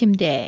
침대.